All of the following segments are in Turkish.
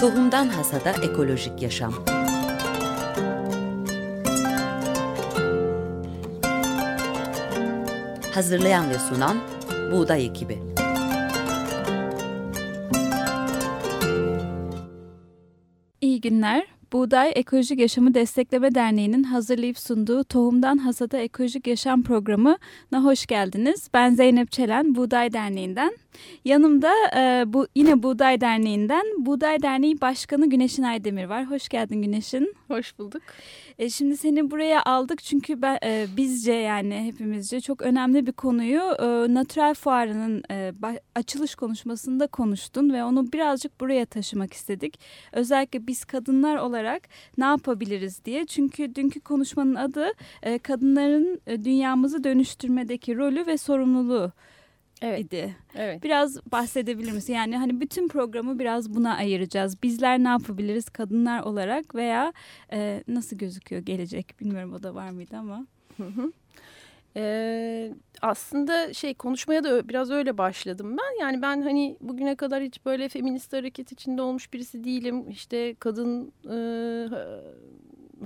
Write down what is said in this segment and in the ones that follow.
Tohumdan Hasada Ekolojik Yaşam Hazırlayan ve sunan Buğday Ekibi İyi günler. Buğday Ekolojik Yaşamı Destekleme Derneği'nin hazırlayıp sunduğu Tohumdan Hasada Ekolojik Yaşam programına hoş geldiniz. Ben Zeynep Çelen, Buğday Derneği'nden. Yanımda e, bu yine Buğday Derneği'nden Buğday Derneği Başkanı Güneşin Aydemir var. Hoş geldin Güneşin. Hoş bulduk. E, şimdi seni buraya aldık çünkü ben, e, bizce yani hepimizce çok önemli bir konuyu e, Natural Fuarı'nın e, açılış konuşmasında konuştun ve onu birazcık buraya taşımak istedik. Özellikle biz kadınlar olarak ne yapabiliriz diye. Çünkü dünkü konuşmanın adı e, kadınların e, dünyamızı dönüştürmedeki rolü ve sorumluluğu evet. idi. Evet. Biraz bahsedebilir misin? Yani hani bütün programı biraz buna ayıracağız. Bizler ne yapabiliriz kadınlar olarak veya e, nasıl gözüküyor gelecek? Bilmiyorum o da var mıydı ama. Hı hı. Ee, aslında şey konuşmaya da biraz öyle başladım ben. Yani ben hani bugüne kadar hiç böyle feminist hareket içinde olmuş birisi değilim. İşte kadın e,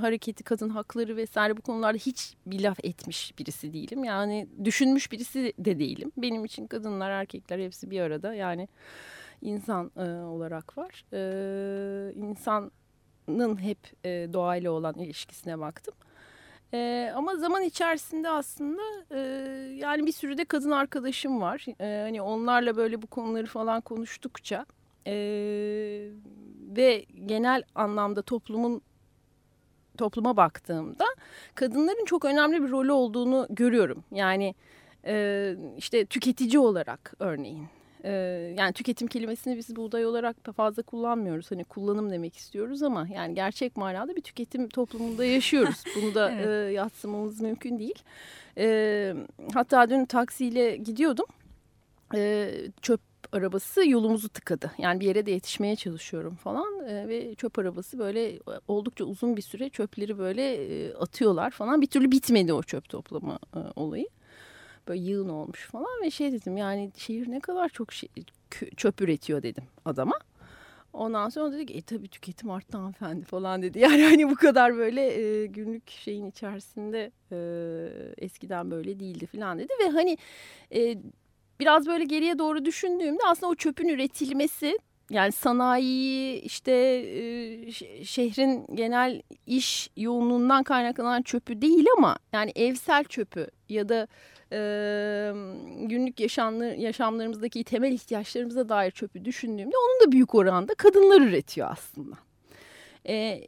hareketi, kadın hakları vesaire bu konularda hiç bir laf etmiş birisi değilim. Yani düşünmüş birisi de değilim. Benim için kadınlar, erkekler hepsi bir arada. Yani insan e, olarak var. E, insanın hep e, doğayla olan ilişkisine baktım. E, ama zaman içerisinde aslında e, yani bir sürü de kadın arkadaşım var. E, hani onlarla böyle bu konuları falan konuştukça e, ve genel anlamda toplumun topluma baktığımda kadınların çok önemli bir rolü olduğunu görüyorum. Yani e, işte tüketici olarak örneğin. E, yani tüketim kelimesini biz buğday olarak da fazla kullanmıyoruz. Hani kullanım demek istiyoruz ama yani gerçek manada bir tüketim toplumunda yaşıyoruz. Bunu da evet. e, yatsımamız mümkün değil. E, hatta dün taksiyle gidiyordum. E, çöp arabası yolumuzu tıkadı. Yani bir yere de yetişmeye çalışıyorum falan e, ve çöp arabası böyle oldukça uzun bir süre çöpleri böyle e, atıyorlar falan. Bir türlü bitmedi o çöp toplama e, olayı. Böyle yığın olmuş falan ve şey dedim yani şehir ne kadar çok şey, çöp üretiyor dedim adama. Ondan sonra dedi ki e tabii tüketim arttı hanımefendi falan dedi. Yani hani bu kadar böyle e, günlük şeyin içerisinde e, eskiden böyle değildi falan dedi. Ve hani e, biraz böyle geriye doğru düşündüğümde aslında o çöpün üretilmesi yani sanayi işte e, şehrin genel iş yoğunluğundan kaynaklanan çöpü değil ama yani evsel çöpü ya da e, günlük yaşamlar, yaşamlarımızdaki temel ihtiyaçlarımıza dair çöpü düşündüğümde onun da büyük oranda kadınlar üretiyor aslında. E,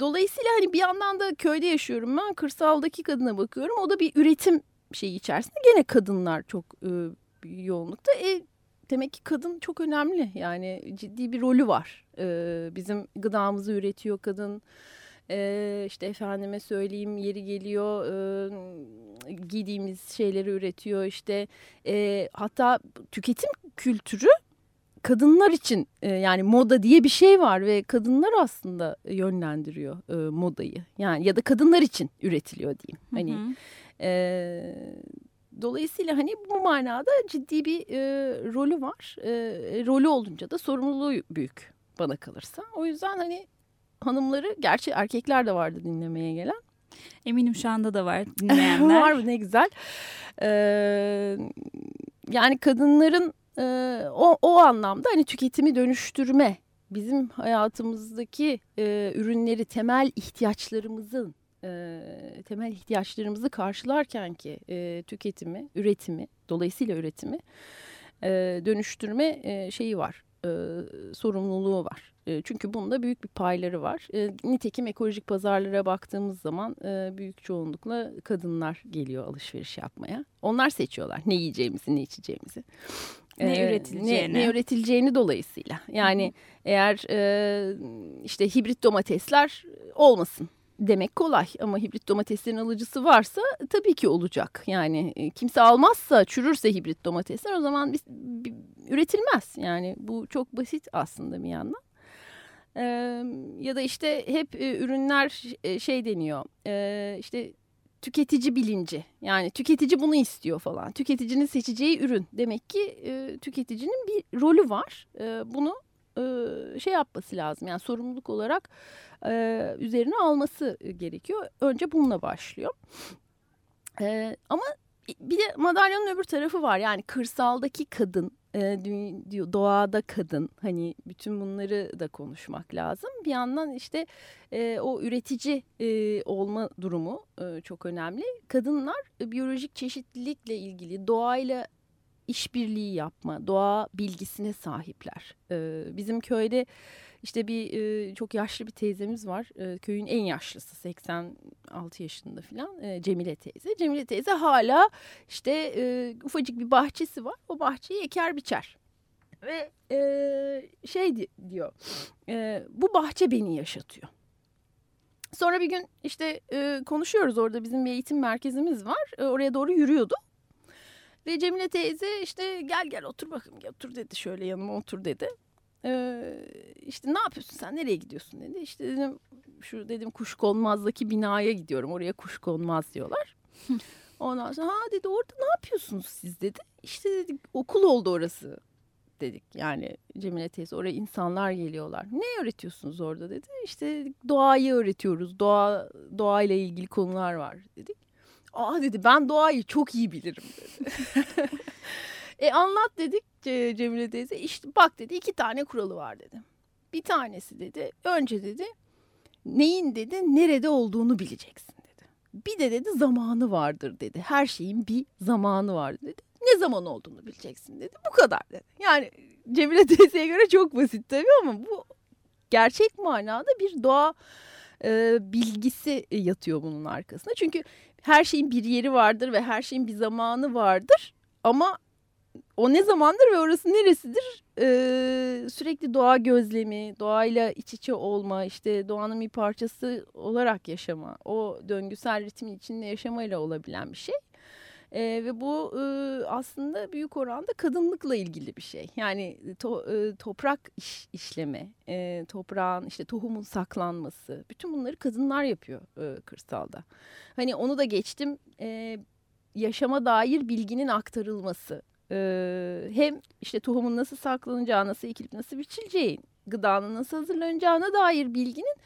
dolayısıyla hani bir yandan da köyde yaşıyorum ben kırsaldaki kadına bakıyorum o da bir üretim şeyi içerisinde gene kadınlar çok e, yoğunlukta. E, demek ki kadın çok önemli yani ciddi bir rolü var. E, bizim gıdamızı üretiyor kadın. E, işte efendime söyleyeyim yeri geliyor e, giydiğimiz şeyleri üretiyor işte e, hatta tüketim kültürü kadınlar için e, yani moda diye bir şey var ve kadınlar aslında yönlendiriyor e, modayı yani ya da kadınlar için üretiliyor diyeyim. Hani hı hı. E, dolayısıyla hani bu manada ciddi bir e, rolü var. E, rolü olunca da sorumluluğu büyük bana kalırsa. O yüzden hani hanımları gerçi erkekler de vardı dinlemeye gelen. Eminim şu anda da var dinleyenler. var ne güzel. Ee, yani kadınların e, o, o anlamda hani tüketimi dönüştürme bizim hayatımızdaki e, ürünleri temel ihtiyaçlarımızın e, temel ihtiyaçlarımızı karşılarken ki e, tüketimi, üretimi, dolayısıyla üretimi e, dönüştürme e, şeyi var, e, sorumluluğu var. E, çünkü bunda büyük bir payları var. E, nitekim ekolojik pazarlara baktığımız zaman e, büyük çoğunlukla kadınlar geliyor alışveriş yapmaya. Onlar seçiyorlar ne yiyeceğimizi, ne içeceğimizi. Ne üretileceğini. Ne, ne üretileceğini dolayısıyla. Yani Hı -hı. eğer e, işte hibrit domatesler olmasın demek kolay ama hibrit domateslerin alıcısı varsa tabii ki olacak. Yani e, kimse almazsa çürürse hibrit domatesler o zaman biz, bir, üretilmez. Yani bu çok basit aslında bir yandan. Ee, ya da işte hep e, ürünler e, şey deniyor e, işte tüketici bilinci yani tüketici bunu istiyor falan tüketicinin seçeceği ürün demek ki e, tüketicinin bir rolü var e, bunu şey yapması lazım. Yani sorumluluk olarak e, üzerine alması gerekiyor. Önce bununla başlıyor. E, ama bir de madalyonun öbür tarafı var. Yani kırsaldaki kadın, e, doğada kadın hani bütün bunları da konuşmak lazım. Bir yandan işte e, o üretici e, olma durumu çok önemli. Kadınlar biyolojik çeşitlilikle ilgili doğayla işbirliği yapma, doğa bilgisine sahipler. E, bizim köyde işte bir e, çok yaşlı bir teyzemiz var. E, köyün en yaşlısı 86 yaşında falan e, Cemile teyze. Cemile teyze hala işte e, ufacık bir bahçesi var. O bahçeyi eker biçer. Ve şey diyor bu bahçe beni yaşatıyor. Sonra bir gün işte e, konuşuyoruz orada bizim bir eğitim merkezimiz var. E, oraya doğru yürüyordu. Ve Cemile teyze işte gel gel otur bakayım otur dedi şöyle yanıma otur dedi. Ee, işte ne yapıyorsun sen nereye gidiyorsun dedi. İşte dedim şu dedim kuşkonmazdaki binaya gidiyorum oraya kuşkonmaz diyorlar. Ondan sonra ha dedi orada ne yapıyorsunuz siz dedi. İşte dedik okul oldu orası dedik. Yani Cemile teyze oraya insanlar geliyorlar. Ne öğretiyorsunuz orada dedi. İşte doğayı öğretiyoruz. Doğa doğayla ilgili konular var dedik. Aa dedi ben doğayı çok iyi bilirim dedi. e anlat dedik Cemile teyze. İşte bak dedi iki tane kuralı var dedi. Bir tanesi dedi önce dedi neyin dedi nerede olduğunu bileceksin dedi. Bir de dedi zamanı vardır dedi. Her şeyin bir zamanı vardır dedi. Ne zaman olduğunu bileceksin dedi. Bu kadar dedi. Yani Cemile teyzeye göre çok basit tabii ama bu gerçek manada bir doğa e, bilgisi yatıyor bunun arkasında. Çünkü her şeyin bir yeri vardır ve her şeyin bir zamanı vardır. Ama o ne zamandır ve orası neresidir? Ee, sürekli doğa gözlemi, doğayla iç içe olma, işte doğanın bir parçası olarak yaşama, o döngüsel ritmin içinde yaşamayla olabilen bir şey. E, ve bu e, aslında büyük oranda kadınlıkla ilgili bir şey. Yani to, e, toprak iş, işleme, e, toprağın işte tohumun saklanması, bütün bunları kadınlar yapıyor e, kırsalda. Hani onu da geçtim. E, yaşama dair bilginin aktarılması. Ee, hem işte tohumun nasıl saklanacağı, nasıl ekilip nasıl biçileceği, gıdanın nasıl hazırlanacağına dair bilginin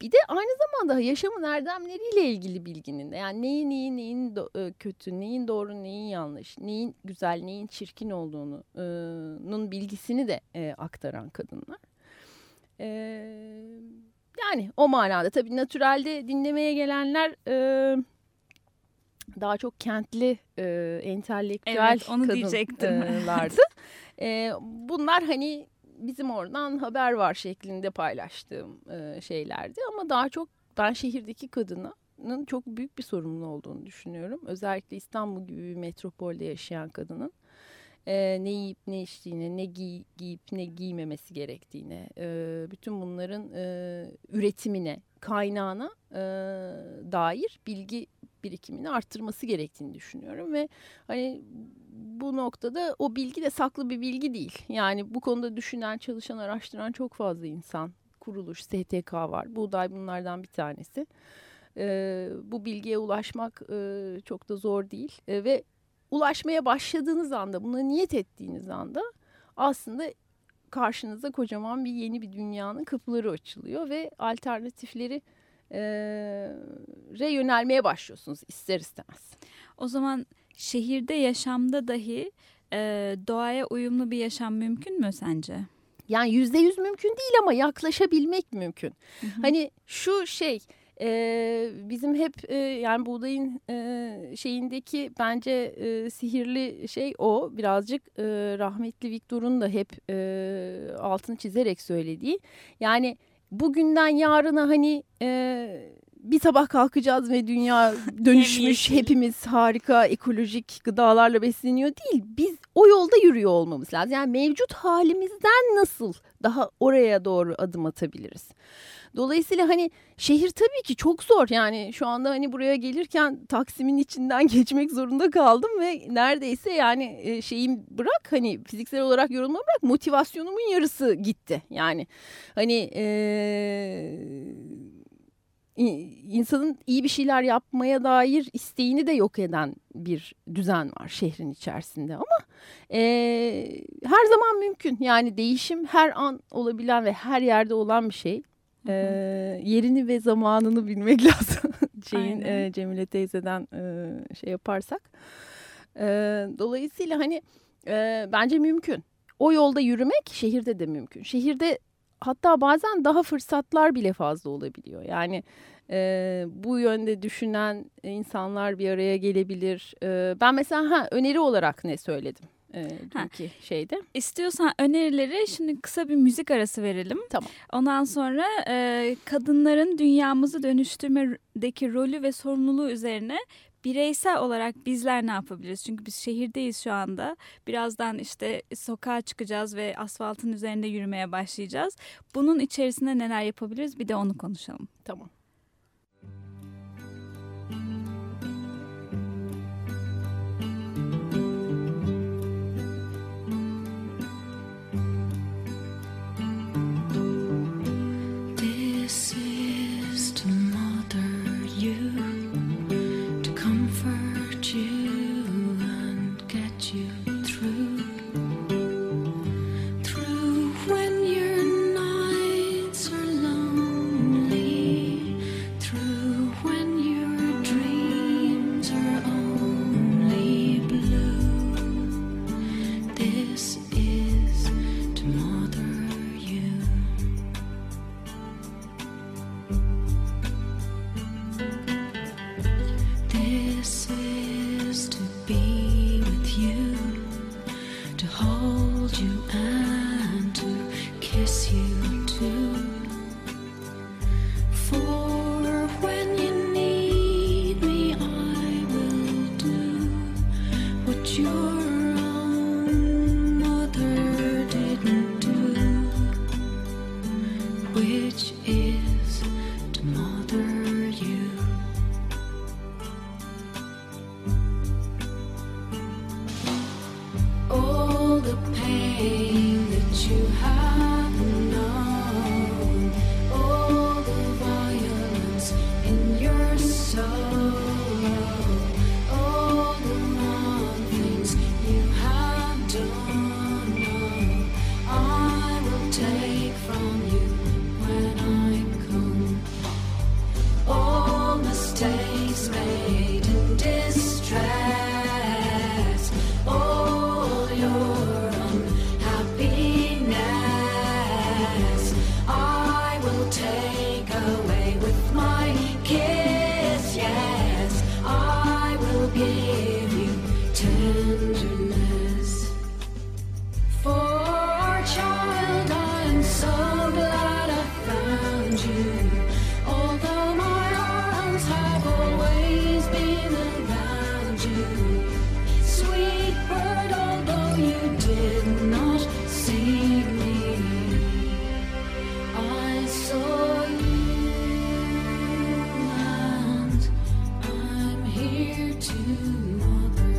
bir de aynı zamanda yaşamın erdemleriyle ilgili bilginin yani neyin iyi, neyin kötü, neyin doğru, neyin yanlış, neyin güzel, neyin çirkin olduğunun bilgisini de aktaran kadınlar. Yani o manada tabii natürelde dinlemeye gelenler daha çok kentli entelektüel evet, onu kadınlardı. bunlar hani bizim oradan haber var şeklinde paylaştığım e, şeylerdi. Ama daha çok ben şehirdeki kadının çok büyük bir sorumlu olduğunu düşünüyorum. Özellikle İstanbul gibi bir metropolde yaşayan kadının e, ne yiyip ne içtiğine, ne giy, giyip ne giymemesi gerektiğine, e, bütün bunların e, üretimine, kaynağına e, dair bilgi birikimini arttırması gerektiğini düşünüyorum ve hani bu noktada o bilgi de saklı bir bilgi değil. Yani bu konuda düşünen, çalışan, araştıran çok fazla insan, kuruluş, STK var. Buğday bunlardan bir tanesi. E, bu bilgiye ulaşmak e, çok da zor değil e, ve ulaşmaya başladığınız anda, buna niyet ettiğiniz anda aslında karşınıza kocaman bir yeni bir dünyanın kapıları açılıyor ve alternatifleri e, re yönelmeye başlıyorsunuz ister istemez. O zaman şehirde yaşamda dahi e, doğaya uyumlu bir yaşam mümkün mü sence? Yani yüzde yüz mümkün değil ama yaklaşabilmek mümkün. Hı hı. Hani şu şey e, bizim hep e, yani buğdayın e, şeyindeki bence e, sihirli şey o birazcık e, rahmetli Victor'un da hep e, altını çizerek söylediği. Yani bugünden yarına hani e, bir sabah kalkacağız ve dünya dönüşmüş hepimiz harika ekolojik gıdalarla besleniyor değil. Biz o yolda yürüyor olmamız lazım. Yani mevcut halimizden nasıl daha oraya doğru adım atabiliriz? Dolayısıyla hani şehir tabii ki çok zor. Yani şu anda hani buraya gelirken Taksim'in içinden geçmek zorunda kaldım ve neredeyse yani e, şeyim bırak hani fiziksel olarak yorulma bırak motivasyonumun yarısı gitti. Yani hani ee, insanın iyi bir şeyler yapmaya dair isteğini de yok eden bir düzen var şehrin içerisinde ama e, her zaman mümkün. Yani değişim her an olabilen ve her yerde olan bir şey. E, yerini ve zamanını bilmek lazım şeyin e, Cemile teyzeden e, şey yaparsak. E, dolayısıyla hani e, bence mümkün. O yolda yürümek şehirde de mümkün. Şehirde hatta bazen daha fırsatlar bile fazla olabiliyor. Yani e, bu yönde düşünen insanlar bir araya gelebilir. E, ben mesela ha, öneri olarak ne söyledim? E, dünkü şeyde. İstiyorsan önerileri şimdi kısa bir müzik arası verelim. Tamam. Ondan sonra e, kadınların dünyamızı dönüştürmedeki rolü ve sorumluluğu üzerine bireysel olarak bizler ne yapabiliriz? Çünkü biz şehirdeyiz şu anda. Birazdan işte sokağa çıkacağız ve asfaltın üzerinde yürümeye başlayacağız. Bunun içerisinde neler yapabiliriz? Bir de onu konuşalım. Tamam. Tohumdan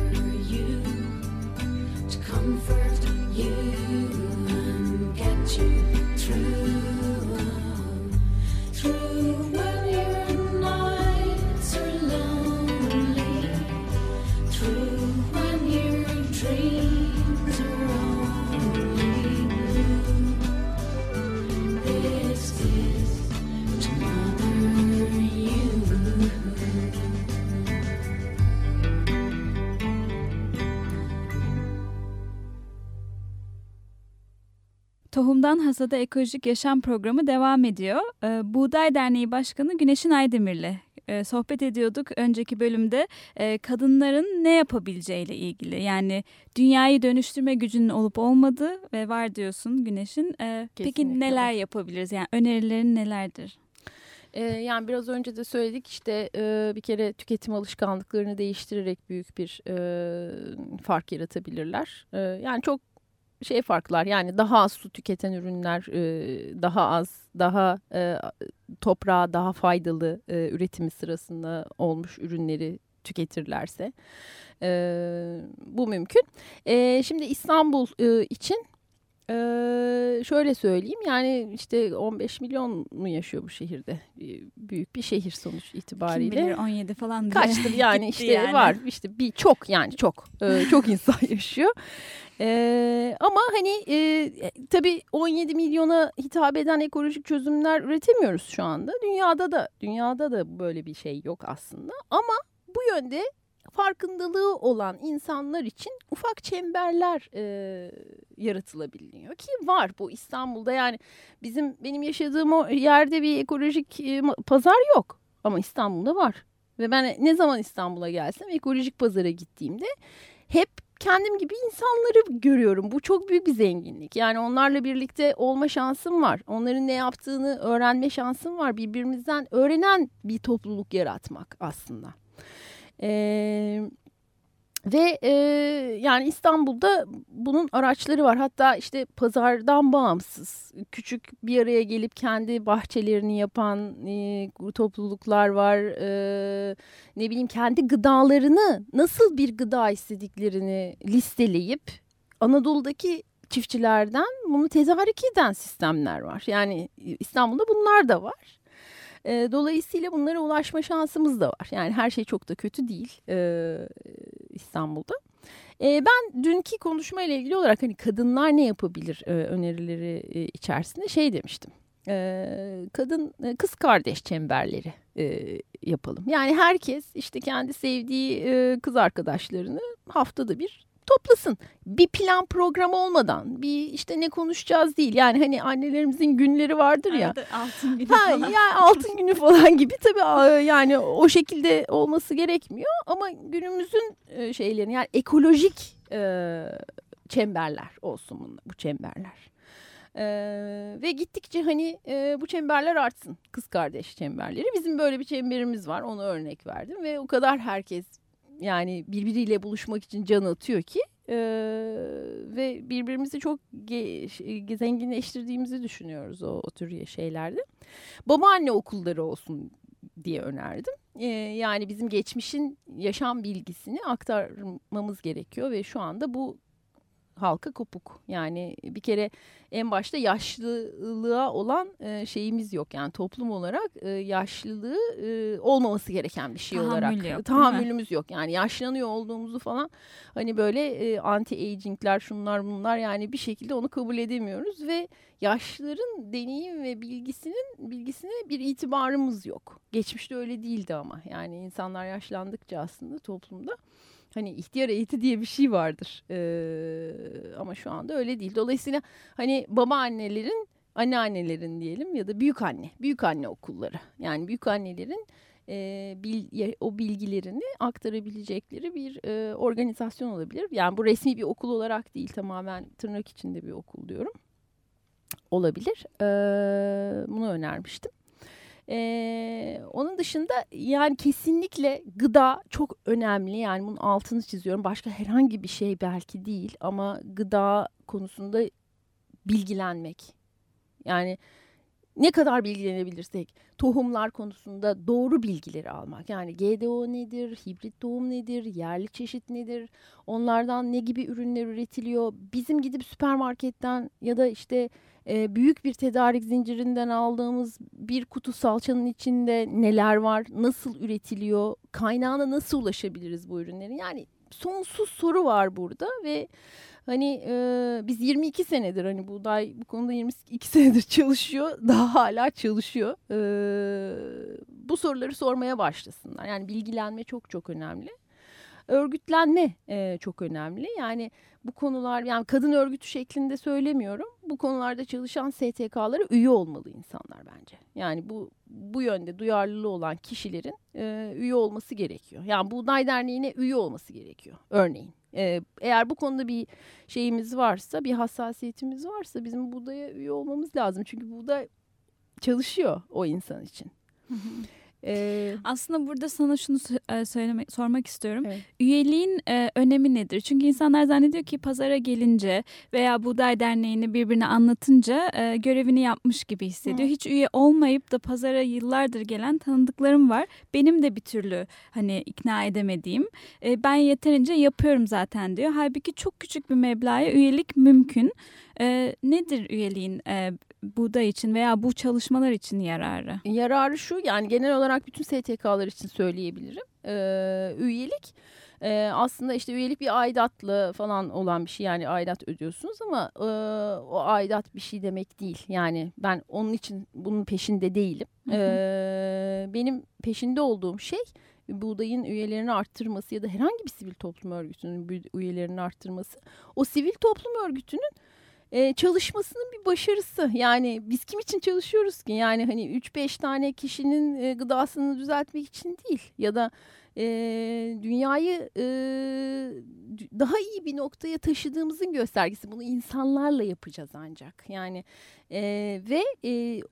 Hasada Ekolojik Yaşam Programı devam ediyor. Ee, Buğday Derneği Başkanı Güneşin Aydemir'le e, sohbet ediyorduk önceki bölümde e, kadınların ne yapabileceğiyle ilgili. Yani dünyayı dönüştürme gücünün olup olmadığı ve var diyorsun Güneş'in. E, peki neler yapabiliriz? Yani önerilerin nelerdir? yani biraz önce de söyledik işte bir kere tüketim alışkanlıklarını değiştirerek büyük bir fark yaratabilirler. yani çok şey farklar yani daha az su tüketen ürünler e, daha az daha e, toprağa daha faydalı e, üretimi sırasında olmuş ürünleri tüketirlerse bu mümkün. Şimdi İstanbul için e, e, şöyle söyleyeyim yani işte 15 milyon mu yaşıyor bu şehirde? Büyük bir şehir sonuç itibariyle. Kim bilir 17 falan diye. Kaçtır yani işte yani. var işte bir çok yani çok çok insan yaşıyor. Ee, ama hani e, tabii 17 milyona hitap eden ekolojik çözümler üretemiyoruz şu anda. Dünyada da dünyada da böyle bir şey yok aslında. Ama bu yönde farkındalığı olan insanlar için ufak çemberler e, yaratılabiliyor ki var bu İstanbul'da yani bizim benim yaşadığım o yerde bir ekolojik e, pazar yok ama İstanbul'da var ve ben ne zaman İstanbul'a gelsem ekolojik pazara gittiğimde hep kendim gibi insanları görüyorum. Bu çok büyük bir zenginlik. Yani onlarla birlikte olma şansım var. Onların ne yaptığını öğrenme şansım var. Birbirimizden öğrenen bir topluluk yaratmak aslında. Ee, ve e, yani İstanbul'da bunun araçları var. Hatta işte pazardan bağımsız küçük bir araya gelip kendi bahçelerini yapan e, topluluklar var. E, ne bileyim kendi gıdalarını nasıl bir gıda istediklerini listeleyip Anadolu'daki çiftçilerden bunu tedarik eden sistemler var. Yani İstanbul'da bunlar da var. E, dolayısıyla bunlara ulaşma şansımız da var. Yani her şey çok da kötü değil e, İstanbul'da. E, ben dünkü konuşma ilgili olarak hani kadınlar ne yapabilir e, önerileri e, içerisinde şey demiştim. E, kadın e, kız kardeş çemberleri e, yapalım. Yani herkes işte kendi sevdiği e, kız arkadaşlarını haftada bir toplasın. Bir plan program olmadan bir işte ne konuşacağız değil. Yani hani annelerimizin günleri vardır ya. Arada altın günü ha, falan. Yani altın günü falan gibi tabii yani o şekilde olması gerekmiyor. Ama günümüzün e, şeylerini yani ekolojik e, çemberler olsun bunlar, bu çemberler. Ee, ve gittikçe hani e, bu çemberler artsın kız kardeş çemberleri bizim böyle bir çemberimiz var onu örnek verdim ve o kadar herkes yani birbiriyle buluşmak için can atıyor ki e, ve birbirimizi çok ge, zenginleştirdiğimizi düşünüyoruz o, o tür şeylerde. Babaanne okulları olsun diye önerdim. E, yani bizim geçmişin yaşam bilgisini aktarmamız gerekiyor ve şu anda bu halka kopuk. Yani bir kere en başta yaşlılığa olan e, şeyimiz yok. Yani toplum olarak e, yaşlılığı e, olmaması gereken bir şey Tahammül olarak yok, tahammülümüz yok. Yani yaşlanıyor olduğumuzu falan hani böyle e, anti agingler şunlar bunlar yani bir şekilde onu kabul edemiyoruz ve yaşlıların deneyim ve bilgisinin bilgisine bir itibarımız yok. Geçmişte öyle değildi ama yani insanlar yaşlandıkça aslında toplumda hani ihtiyar eğiti diye bir şey vardır. Ee, ama şu anda öyle değil. Dolayısıyla hani babaannelerin, anneannelerin diyelim ya da büyük anne, büyük anne okulları. Yani büyük annelerin e, bil, o bilgilerini aktarabilecekleri bir e, organizasyon olabilir. Yani bu resmi bir okul olarak değil tamamen tırnak içinde bir okul diyorum. Olabilir. E, bunu önermiştim. Ee, onun dışında yani kesinlikle gıda çok önemli. Yani bunun altını çiziyorum. Başka herhangi bir şey belki değil ama gıda konusunda bilgilenmek. Yani ne kadar bilgilenebilirsek tohumlar konusunda doğru bilgileri almak. Yani GDO nedir, hibrit tohum nedir, yerli çeşit nedir, onlardan ne gibi ürünler üretiliyor. Bizim gidip süpermarketten ya da işte e, büyük bir tedarik zincirinden aldığımız bir kutu salçanın içinde neler var, nasıl üretiliyor, kaynağına nasıl ulaşabiliriz bu ürünlerin? Yani sonsuz soru var burada ve hani e, biz 22 senedir hani buğday bu konuda 22 senedir çalışıyor, daha hala çalışıyor. E, bu soruları sormaya başlasınlar. Yani bilgilenme çok çok önemli örgütlenme e, çok önemli. Yani bu konular yani kadın örgütü şeklinde söylemiyorum. Bu konularda çalışan STK'lara üye olmalı insanlar bence. Yani bu bu yönde duyarlılığı olan kişilerin e, üye olması gerekiyor. Yani Buğday Derneği'ne üye olması gerekiyor örneğin. E, eğer bu konuda bir şeyimiz varsa, bir hassasiyetimiz varsa bizim buğdaya üye olmamız lazım. Çünkü buğday çalışıyor o insan için. Ee, Aslında burada sana şunu e, söylemek, sormak istiyorum. Evet. Üyeliğin e, önemi nedir? Çünkü insanlar zannediyor ki pazara gelince veya Buğday Derneği'ni birbirine anlatınca e, görevini yapmış gibi hissediyor. Hı. Hiç üye olmayıp da pazara yıllardır gelen tanıdıklarım var. Benim de bir türlü hani ikna edemediğim. E, ben yeterince yapıyorum zaten diyor. Halbuki çok küçük bir meblağa üyelik mümkün. E, nedir üyeliğin e, buğday için veya bu çalışmalar için yararı? Yararı şu yani genel olarak bütün STK'lar için söyleyebilirim. Ee, üyelik e, aslında işte üyelik bir aidatlı falan olan bir şey yani aidat ödüyorsunuz ama e, o aidat bir şey demek değil. Yani ben onun için bunun peşinde değilim. Ee, benim peşinde olduğum şey buğdayın üyelerini arttırması ya da herhangi bir sivil toplum örgütünün üyelerini arttırması. O sivil toplum örgütünün e, çalışmasının bir başarısı. Yani biz kim için çalışıyoruz ki? Yani hani 3-5 tane kişinin e, gıdasını düzeltmek için değil ya da e, dünyayı e, daha iyi bir noktaya taşıdığımızın göstergesi. Bunu insanlarla yapacağız ancak. Yani e, ve e,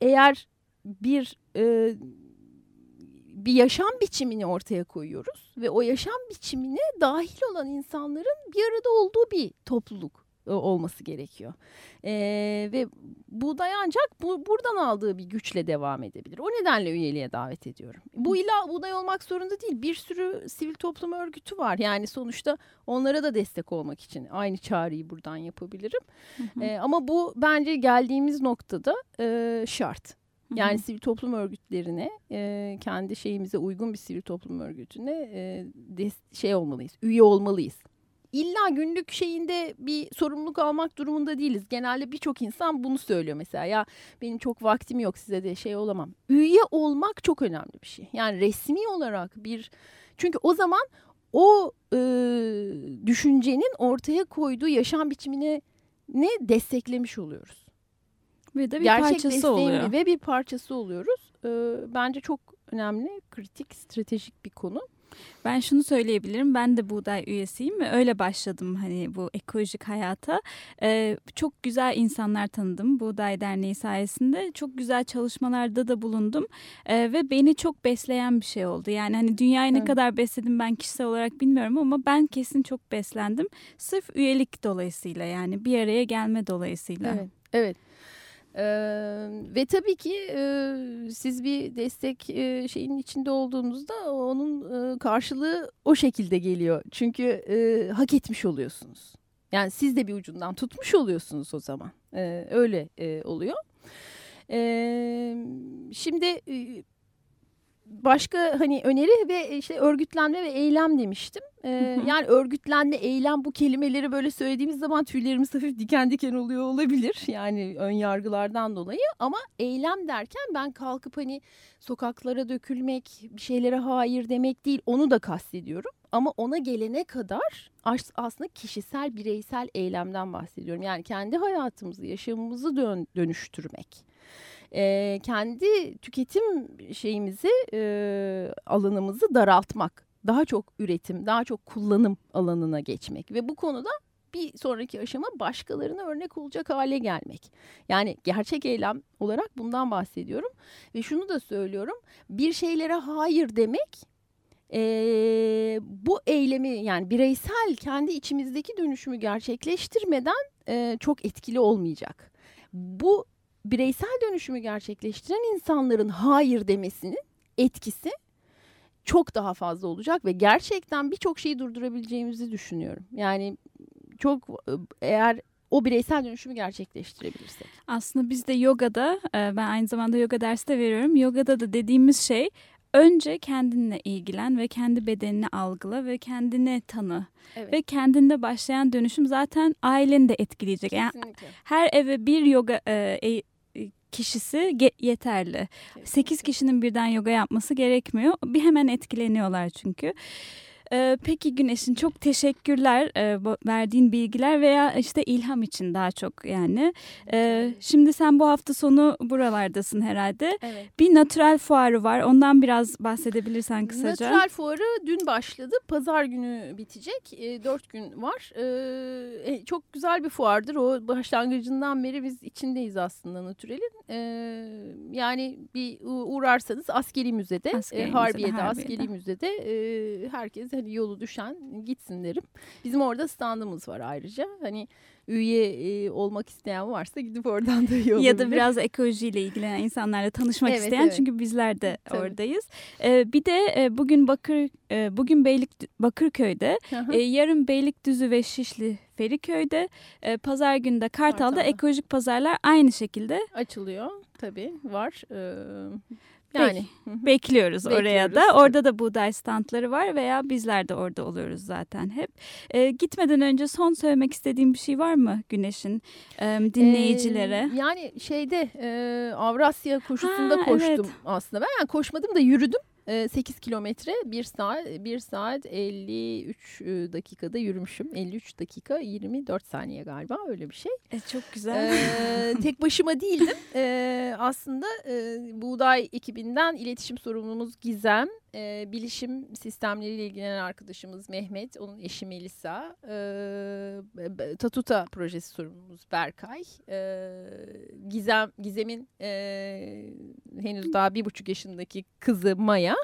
eğer bir e, bir yaşam biçimini ortaya koyuyoruz ve o yaşam biçimine dahil olan insanların bir arada olduğu bir topluluk olması gerekiyor. E, ve buğday ancak bu, buradan aldığı bir güçle devam edebilir. O nedenle üyeliğe davet ediyorum. Bu illa buğday olmak zorunda değil. Bir sürü sivil toplum örgütü var. Yani sonuçta onlara da destek olmak için aynı çağrıyı buradan yapabilirim. E, ama bu bence geldiğimiz noktada e, şart. Yani hı hı. sivil toplum örgütlerine e, kendi şeyimize uygun bir sivil toplum örgütüne e, şey olmalıyız, üye olmalıyız illa günlük şeyinde bir sorumluluk almak durumunda değiliz. Genelde birçok insan bunu söylüyor mesela. Ya benim çok vaktim yok size de şey olamam. Üye olmak çok önemli bir şey. Yani resmi olarak bir çünkü o zaman o e, düşüncenin ortaya koyduğu yaşam biçimine ne desteklemiş oluyoruz. Ve de bir Gerçek parçası oluyor. Ve bir parçası oluyoruz. E, bence çok önemli, kritik, stratejik bir konu. Ben şunu söyleyebilirim. Ben de buğday üyesiyim ve öyle başladım hani bu ekolojik hayata. Ee, çok güzel insanlar tanıdım Buğday Derneği sayesinde. Çok güzel çalışmalarda da bulundum. Ee, ve beni çok besleyen bir şey oldu. Yani hani dünyayı ne evet. kadar besledim ben kişisel olarak bilmiyorum ama ben kesin çok beslendim. Sırf üyelik dolayısıyla yani bir araya gelme dolayısıyla. Evet. Evet. Ee, ve tabii ki e, siz bir destek e, şeyin içinde olduğunuzda onun e, karşılığı o şekilde geliyor. Çünkü e, hak etmiş oluyorsunuz. Yani siz de bir ucundan tutmuş oluyorsunuz o zaman. E, öyle e, oluyor. E, şimdi e, başka hani öneri ve işte örgütlenme ve eylem demiştim. Ee, yani örgütlenme, eylem bu kelimeleri böyle söylediğimiz zaman tüylerimiz hafif diken diken oluyor olabilir. Yani ön yargılardan dolayı ama eylem derken ben kalkıp hani sokaklara dökülmek, bir şeylere hayır demek değil onu da kastediyorum. Ama ona gelene kadar aslında kişisel, bireysel eylemden bahsediyorum. Yani kendi hayatımızı, yaşamımızı dön dönüştürmek e, kendi tüketim şeyimizi e, alanımızı daraltmak, daha çok üretim, daha çok kullanım alanına geçmek ve bu konuda bir sonraki aşama başkalarına örnek olacak hale gelmek. Yani gerçek eylem olarak bundan bahsediyorum ve şunu da söylüyorum bir şeylere hayır demek e, bu eylemi yani bireysel kendi içimizdeki dönüşümü gerçekleştirmeden e, çok etkili olmayacak. Bu bireysel dönüşümü gerçekleştiren insanların hayır demesinin etkisi çok daha fazla olacak ve gerçekten birçok şeyi durdurabileceğimizi düşünüyorum. Yani çok eğer o bireysel dönüşümü gerçekleştirebilirsek. Aslında biz de yogada ben aynı zamanda yoga dersi de veriyorum. Yogada da dediğimiz şey önce kendinle ilgilen ve kendi bedenini algıla ve kendine tanı. Evet. Ve kendinde başlayan dönüşüm zaten aileni de etkileyecek. Kesinlikle. Yani her eve bir yoga e, e kişisi yeterli. Kesinlikle. 8 kişinin birden yoga yapması gerekmiyor. Bir hemen etkileniyorlar çünkü. Ee, peki Güneş'in çok teşekkürler e, verdiğin bilgiler veya işte ilham için daha çok yani. Ee, şimdi sen bu hafta sonu buralardasın herhalde. Evet. Bir natural fuarı var. Ondan biraz bahsedebilirsen kısaca. Natural fuarı dün başladı. Pazar günü bitecek. E, dört gün var. Ee, e, çok güzel bir fuardır. O başlangıcından beri biz içindeyiz aslında Natural'in. E, yani bir uğrarsanız askeri müzede, askeri e, Harbiye'de, müzede, Harbiye'de, askeri müzede e, herkes hani yolu düşen gitsin derim. Bizim orada standımız var ayrıca. Hani üye e, olmak isteyen varsa gidip oradan da üye olabilir. Ya da biraz ekolojiyle ilgilenen insanlarla tanışmak evet, isteyen evet. çünkü bizler de Tabii. oradayız. E, bir de e, bugün Bakır e, bugün Beylik Bakırköy'de e, yarın Beylikdüzü ve Şişli Feriköy'de. E, pazar günü de Kartal'da, Kartal'da. ekolojik pazarlar aynı şekilde Açılıyor tabii var. Ee, yani hı. bekliyoruz, oraya da. Bekliyoruz. Orada da buğday standları var veya bizler de orada oluyoruz zaten hep. E, gitmeden önce son söylemek istediğim bir şey var mı Güneş'in e, dinleyicilere? Ee, yani şeyde e, Avrasya koşusunda Ha, koştum evet. aslında. Ben yani koşmadım da yürüdüm. E, 8 kilometre 1 saat 1 saat 53 dakikada yürümüşüm. 53 dakika 24 saniye galiba öyle bir şey. E, çok güzel. Ee, tek başıma değildim. Ee, aslında e, Buğday ekibinden iletişim sorumlumuz Gizem, e, bilişim sistemleriyle ilgilenen arkadaşımız Mehmet, onun eşi Melisa, e, Tatuta projesi sorumlumuz Berkay, e, Gizem Gizem'in e, henüz daha bir buçuk yaşındaki kızı Maya.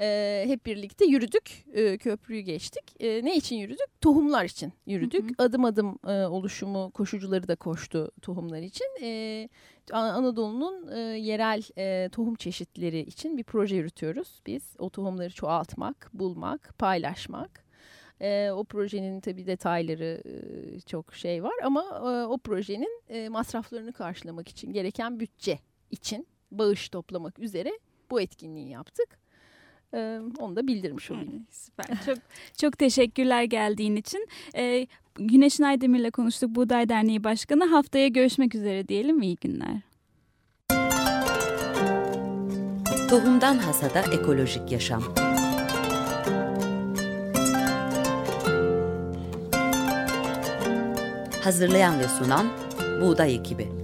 E, hep birlikte yürüdük, e, köprüyü geçtik. E, ne için yürüdük? Tohumlar için yürüdük. Hı Adım adım e, oluşumu koşucuları da koştu tohumlar için. E, An- Anadolu'nun e, yerel e, tohum çeşitleri için bir proje yürütüyoruz biz. O tohumları çoğaltmak, bulmak, paylaşmak. E, o projenin tabii detayları e, çok şey var ama e, o projenin e, masraflarını karşılamak için gereken bütçe için bağış toplamak üzere bu etkinliği yaptık. E, onu da bildirmiş olayım. Ay, Süper. Çok çok teşekkürler geldiğin için. Ee, Güneş Aydemir'le konuştuk. Buğday Derneği Başkanı. Haftaya görüşmek üzere diyelim. İyi günler. Tohumdan Hasada Ekolojik Yaşam Hazırlayan ve sunan Buğday Ekibi